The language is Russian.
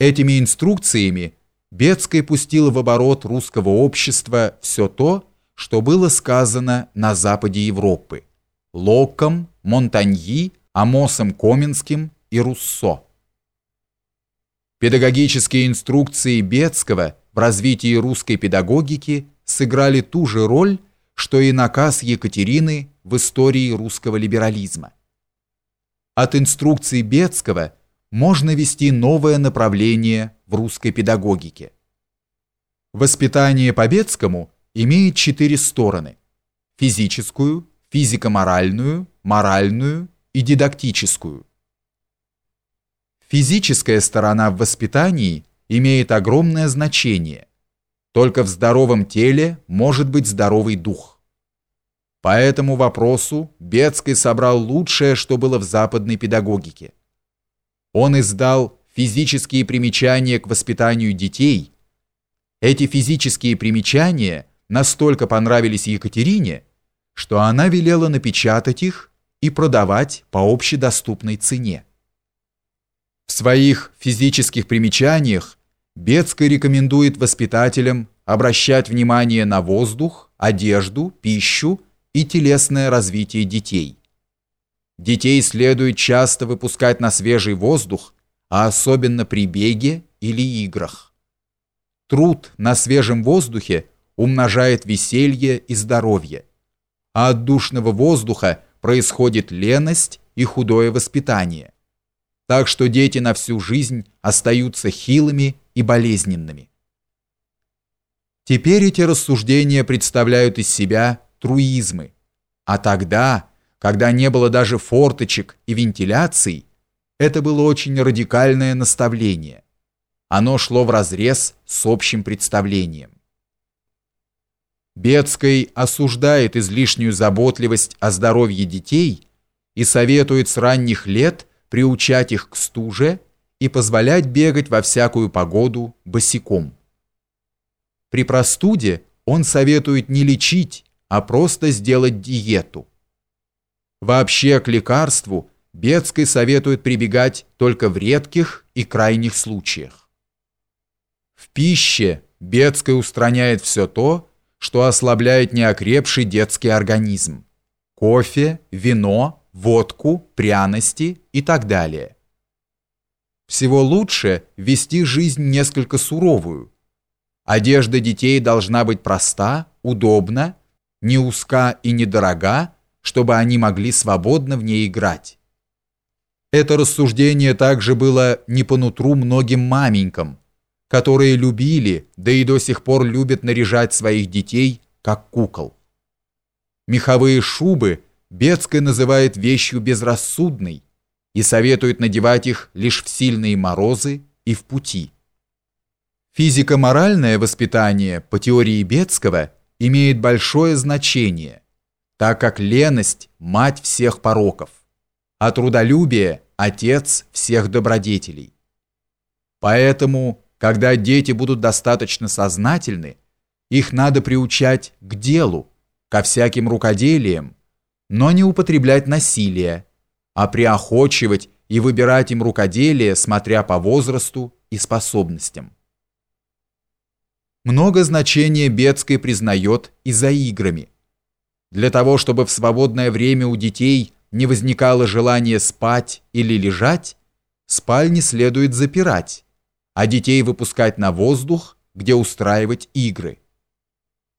Этими инструкциями Бецкая пустила в оборот русского общества все то, что было сказано на западе Европы Локком, Монтаньи, Амосом Коминским и Руссо. Педагогические инструкции Бецкого в развитии русской педагогики сыграли ту же роль, что и наказ Екатерины в истории русского либерализма. От инструкций Бецкого можно вести новое направление в русской педагогике. Воспитание по Бецкому имеет четыре стороны – физическую, физико-моральную, моральную и дидактическую. Физическая сторона в воспитании имеет огромное значение. Только в здоровом теле может быть здоровый дух. По этому вопросу Бецкий собрал лучшее, что было в западной педагогике. Он издал физические примечания к воспитанию детей. Эти физические примечания настолько понравились Екатерине, что она велела напечатать их и продавать по общедоступной цене. В своих физических примечаниях Бецкая рекомендует воспитателям обращать внимание на воздух, одежду, пищу и телесное развитие детей. Детей следует часто выпускать на свежий воздух, а особенно при беге или играх. Труд на свежем воздухе умножает веселье и здоровье, а от душного воздуха происходит леность и худое воспитание. Так что дети на всю жизнь остаются хилыми и болезненными. Теперь эти рассуждения представляют из себя труизмы. А тогда, когда не было даже форточек и вентиляций, это было очень радикальное наставление. Оно шло вразрез с общим представлением. Бецкой осуждает излишнюю заботливость о здоровье детей и советует с ранних лет приучать их к стуже и позволять бегать во всякую погоду босиком. При простуде он советует не лечить, а просто сделать диету. Вообще к лекарству Бецкой советует прибегать только в редких и крайних случаях. В пище Бецкой устраняет все то, что ослабляет неокрепший детский организм. Кофе, вино, водку, пряности и так далее. Всего лучше вести жизнь несколько суровую, Одежда детей должна быть проста, удобна, не узка и недорога, чтобы они могли свободно в ней играть. Это рассуждение также было не по нутру многим маменькам, которые любили, да и до сих пор любят наряжать своих детей, как кукол. Меховые шубы Бецкая называет вещью безрассудной и советует надевать их лишь в сильные морозы и в пути. Физико-моральное воспитание по теории Бецкого имеет большое значение, так как леность – мать всех пороков, а трудолюбие – отец всех добродетелей. Поэтому, когда дети будут достаточно сознательны, их надо приучать к делу, ко всяким рукоделиям, но не употреблять насилие, а приохочивать и выбирать им рукоделие, смотря по возрасту и способностям. Много значения Бецкой признает и за играми. Для того, чтобы в свободное время у детей не возникало желания спать или лежать, спальни следует запирать, а детей выпускать на воздух, где устраивать игры.